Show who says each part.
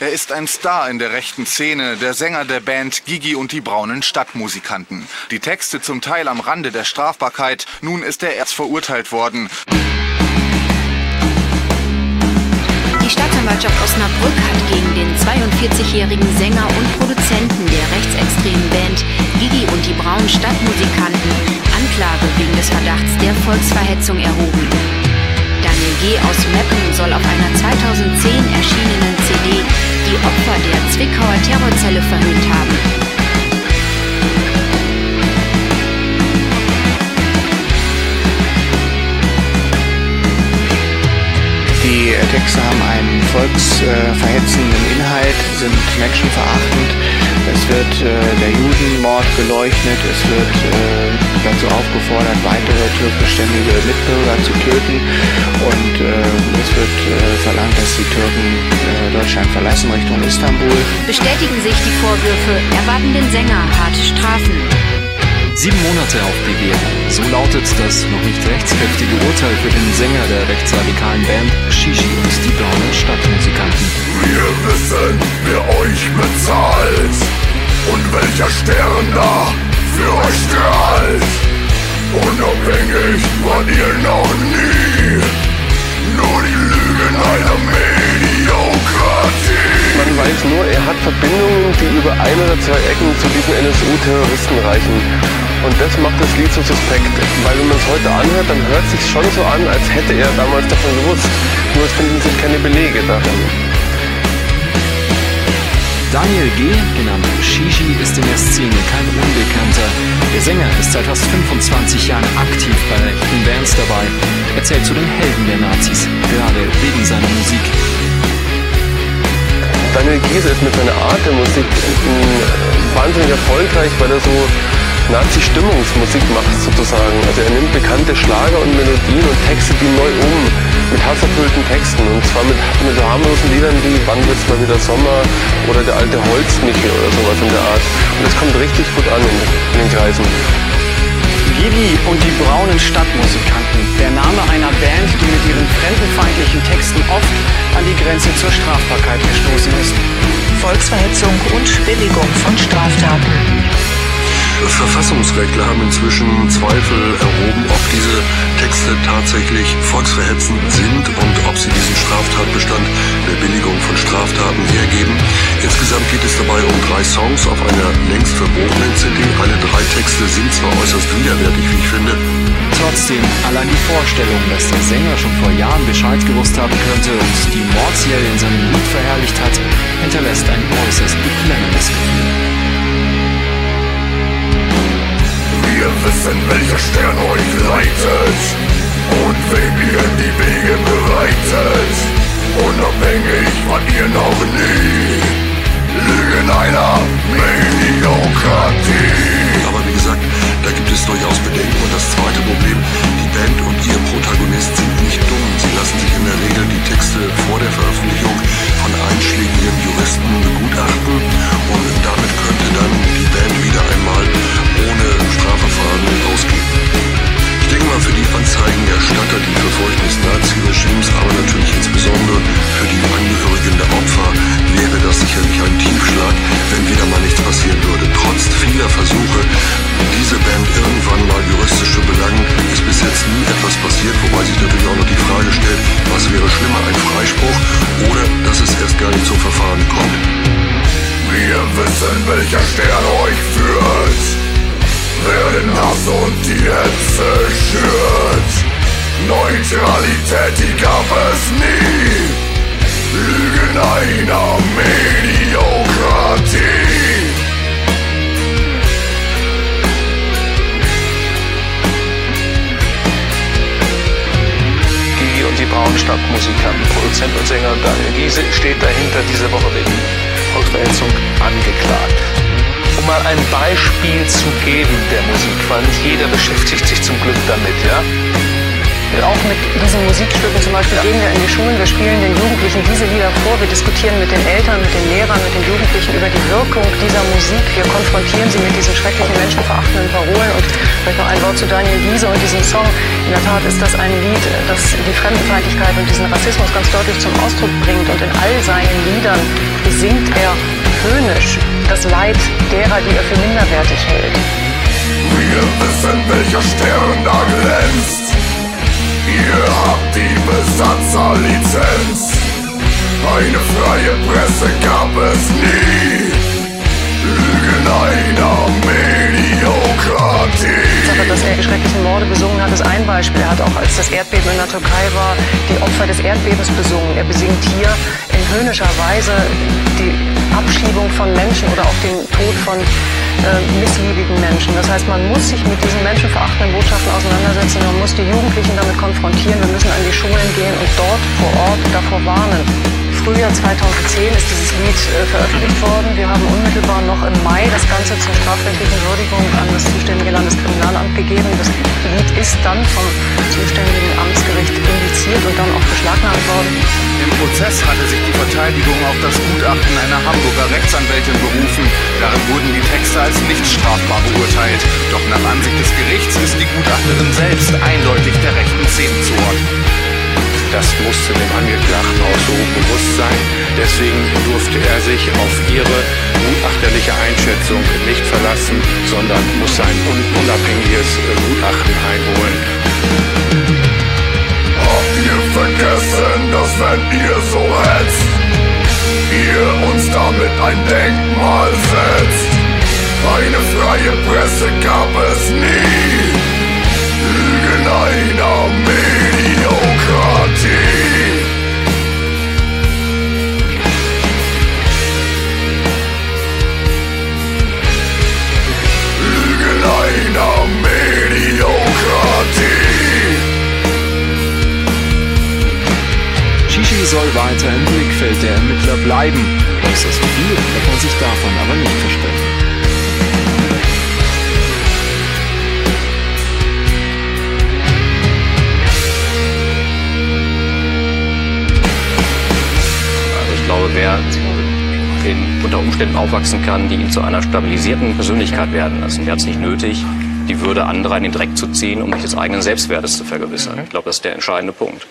Speaker 1: Er ist ein Star in der rechten Szene, der Sänger der Band Gigi und die braunen Stadtmusikanten. Die Texte zum Teil am Rande der Strafbarkeit, nun ist er erst verurteilt worden.
Speaker 2: Die Staatsanwaltschaft Osnabrück hat gegen den 42-jährigen Sänger und Produzenten der rechtsextremen Band Gigi und die braunen Stadtmusikanten Anklage wegen des Verdachts der Volksverhetzung erhoben. Daniel G. aus Meppen soll auf einer 2010 Die
Speaker 3: Texte haben einen volksverhetzenden Inhalt, sind menschenverachtend. Es wird äh, der Judenmord beleuchtet, es wird äh, dazu aufgefordert, weitere türkischstämmige Mitbürger zu töten und äh, es wird verlangt, dass die Türken Deutschland verlassen Richtung Istanbul.
Speaker 2: Bestätigen sich die Vorwürfe, erwarten den Sänger harte Strafen.
Speaker 4: Sieben Monate auf Bewährung. So lautet das noch nicht rechtskräftige Urteil für den Sänger der rechtsradikalen Band Shishi und die braunen Stadtmusikanten.
Speaker 5: Wir wissen, wer euch bezahlt und welcher Stern da für euch strahlt. Unabhängig wart ihr noch
Speaker 6: ein oder zwei Ecken zu diesen NSU-Terroristen reichen. Und das macht das Lied so suspekt, weil wenn man es heute anhört, dann hört es sich schon so an, als hätte er damals davon gewusst. Nur es finden sich keine Belege darin.
Speaker 4: Daniel G., genannt Shishi, ist in der Szene kein Unbekannter. Der Sänger ist seit fast 25 Jahren aktiv bei rechten Bands dabei. Er zählt zu den Helden der Nazis, gerade wegen seiner Musik.
Speaker 6: Daniel Giese ist mit seiner Art der Musik wahnsinnig erfolgreich, weil er so Nazi-Stimmungsmusik macht sozusagen. Also er nimmt bekannte Schlager und Melodien und Texte die neu um mit hasserfüllten Texten und zwar mit, mit so harmlosen Liedern wie Wann wird's mal wieder Sommer oder der alte Holzmichel oder sowas in der Art. Und das kommt richtig gut an in, in den Kreisen.
Speaker 3: Gigi und die braunen Stadtmusikanten. Der Name einer Band, die mit ihren fremdenfeindlichen Texten oft an die Grenze zur Strafbarkeit gestoßen ist.
Speaker 7: Volksverhetzung und Billigung von Straftaten.
Speaker 5: Verfassungsrechtler haben inzwischen Zweifel erhoben, ob diese Texte tatsächlich volksverhetzend sind und ob sie diesen Straftatbestand der Billigung von Straftaten hergeben. Insgesamt geht es dabei um drei Songs auf einer längst verbotenen CD. Alle drei Texte sind zwar äußerst widerwärtig, wie ich finde.
Speaker 4: Trotzdem, allein die Vorstellung, dass der Sänger schon vor Jahren Bescheid gewusst haben könnte und die Mordserie in seinem Lied verherrlicht hat, hinterlässt ein äußerst beklemmendes Gefühl.
Speaker 5: Wir wissen, welcher Stern euch leitet und wem ihr die Wege bereitet. Unabhängig wart ihr noch nie.
Speaker 8: Sicherlich ein Tiefschlag, wenn wieder mal nichts passieren würde. Trotz vieler Versuche, diese Band irgendwann mal juristisch zu belangen, ist bis jetzt nie etwas passiert, wobei sich natürlich auch noch die Frage stellt, was wäre schlimmer, ein Freispruch oder dass es erst gar nicht zum Verfahren kommt.
Speaker 5: Wir wissen, welcher Stern euch führt wer den Hass und die Hetze schürt. Neutralität, die gab es nie. Lügen einer Mediokratie.
Speaker 3: Gigi und die Braunstadtmusikanten, Produzent und Sänger Daniel Giese steht dahinter diese Woche wegen Volksverhetzung angeklagt um mal ein Beispiel zu geben der Musik, weil nicht jeder beschäftigt sich zum Glück damit, ja?
Speaker 9: Mit diesen Musikstücken zum Beispiel gehen wir in die Schulen, wir spielen den Jugendlichen diese Lieder vor, wir diskutieren mit den Eltern, mit den Lehrern, mit den Jugendlichen über die Wirkung dieser Musik. Wir konfrontieren sie mit diesen schrecklichen menschenverachtenden Parolen. Und vielleicht noch ein Wort zu Daniel Wiese und diesem Song. In der Tat ist das ein Lied, das die Fremdenfeindlichkeit und diesen Rassismus ganz deutlich zum Ausdruck bringt. Und in all seinen Liedern besingt er höhnisch das Leid derer, die er für minderwertig hält.
Speaker 10: Wir wissen, welcher Stern da glänzt. Ihr habt die Besatzerlizenz. Eine freie Presse gab es nie. Lügen einer Mediokratie.
Speaker 9: Dass er die schrecklichen Morde besungen hat, ist ein Beispiel. Er hat auch, als das Erdbeben in der Türkei war, die Opfer des Erdbebens besungen. Er besingt hier in höhnischer Weise die Abschiebung von Menschen oder auch den Tod von äh, missliebigen Menschen. Das heißt, man muss sich mit diesen menschenverachtenden Botschaften auseinandersetzen, man muss die Jugendlichen damit konfrontieren, wir müssen an die Schulen gehen und dort vor Ort davor warnen. Frühjahr 2010 ist dieses Lied äh, veröffentlicht worden. Wir haben unmittelbar noch im Mai das Ganze zur strafrechtlichen Würdigung an das zuständige Landeskriminalamt gegeben. Das Lied ist dann vom zuständigen Amtsgericht indiziert und dann auch beschlagnahmt worden.
Speaker 1: Im Prozess hatte sich die Verteidigung auf das Gutachten einer Hamburger Rechtsanwältin berufen. Darin wurden die Texte als nicht strafbar beurteilt. Doch nach Ansicht des Gerichts ist die Gutachterin selbst eindeutig der rechten Szene zuordnen.
Speaker 11: Das musste dem Angeklagten auch so bewusst sein. Deswegen durfte er sich auf ihre gutachterliche Einschätzung nicht verlassen, sondern musste ein unabhängiges Gutachten einholen.
Speaker 10: Ihr vergessen, dass wenn ihr so hetzt, ihr uns damit ein Denkmal setzt? Eine freie Presse gab es nie. Lügen einer
Speaker 4: weiter im Blickfeld der Ermittler bleiben. Äußerst viel kann man sich davon aber nicht versprechen.
Speaker 12: glaube, wer in, unter Umständen aufwachsen kann, die ihn zu einer stabilisierten Persönlichkeit werden lassen. Der hat es nicht nötig, die Würde anderer in den Dreck zu ziehen, um sich des eigenen Selbstwertes zu vergewissern. Ich glaube, das ist der entscheidende Punkt.